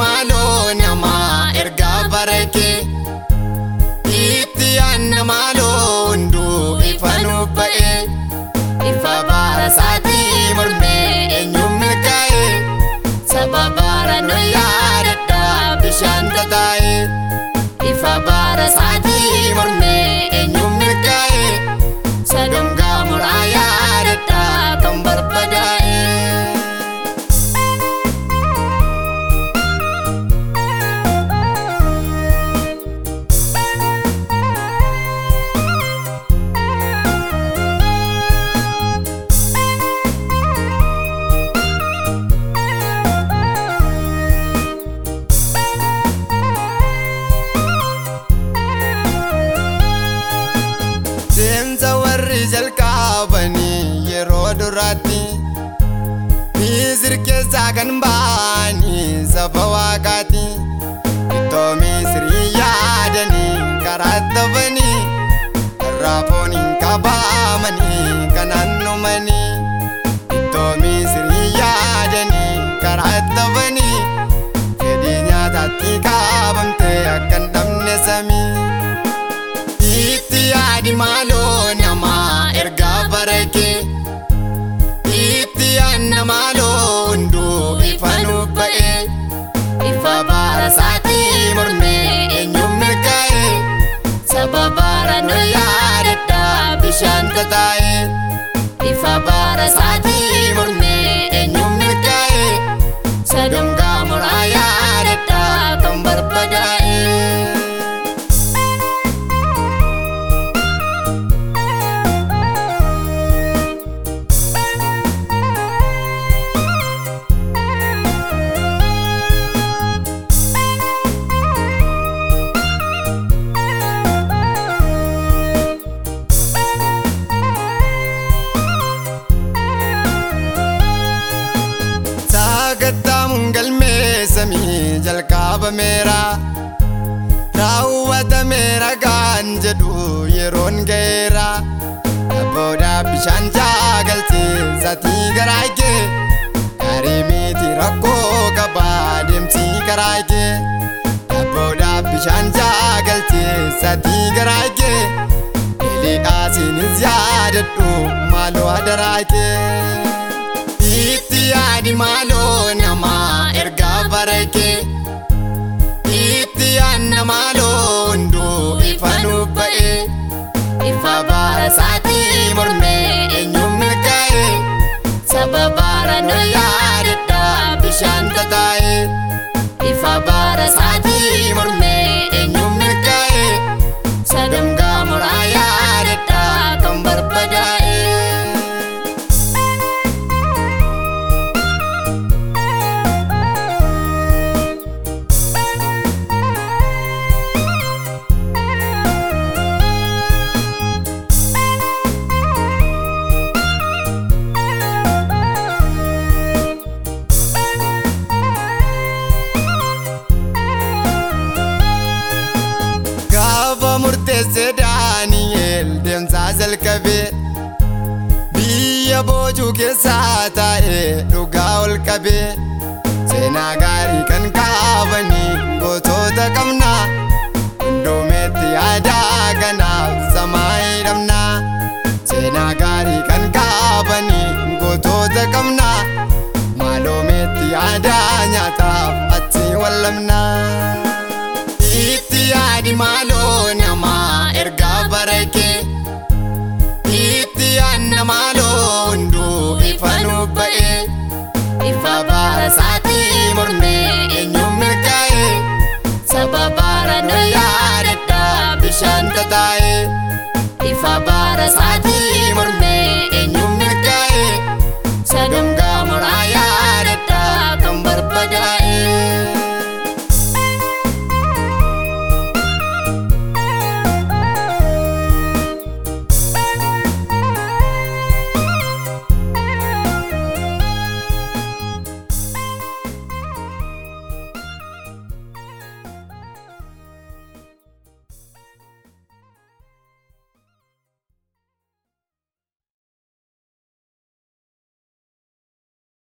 maaloo namaa ergaa barakee itti aanna maaloo hunduu ifanuu ba'ee ifa baarasaatii mormee eenyumni ka'ee saba baara nu yaadadhaa bishaan tataa'ee. Yeroo duraatti Misir keessaa kan ba'anii saba waaqaati Ittoo Misirii yaadanii karaa baara nu yaadadha bishaan tataa'ee Ifa baara saatii mormee samii jalqabameera raawwatameera gaan jedhu yeroon ga'eera abboodhaa bishaan jaagalchiisatii garaa kee gaarii miti rakkoo qabaa deemsi karaa kee abboodhaa bishaan jaagalchiisatii garaa kee eliidhaasiinis yaadadhu maaloo adaraa kee. Yaadi maaloo namaa ergaa barakee Itti yaadna maaloo hunduu ifa nuuf ba'ee Ifa baara saatii mormee eenyuun milkaa'ee Saba baara nu yaadadha bishaan tataa'ee Ifa baara saatii mormee eenyuun milkaa'ee Sadangaa muraa deemsaa jalqabee Biyya boojuu keessaa taa'ee dhugaa ol qabee Seenaa gaarii kan kaabanii gootota qabnaa Hundoomeetti yaadaa kanaaf samaa hidhamnaa Seenaa gaarii kan kaabanii gootota qabnaa Maaloomeetti yaadaa nyaataaf achi wallamnaa Itti yaadi maaloo Mareki.